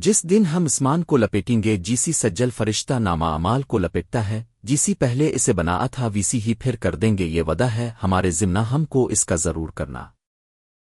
جس دن ہم اسمان کو لپیٹیں گے، جیسی سجل فرشتہ نامہ امال کو لپیٹتا ہے، جیسی پہلے اسے بنا تھا، ویسی ہی پھر کر دیں گے، یہ ودا ہے ہمارے ذمنہ ہم کو اس کا ضرور کرنا۔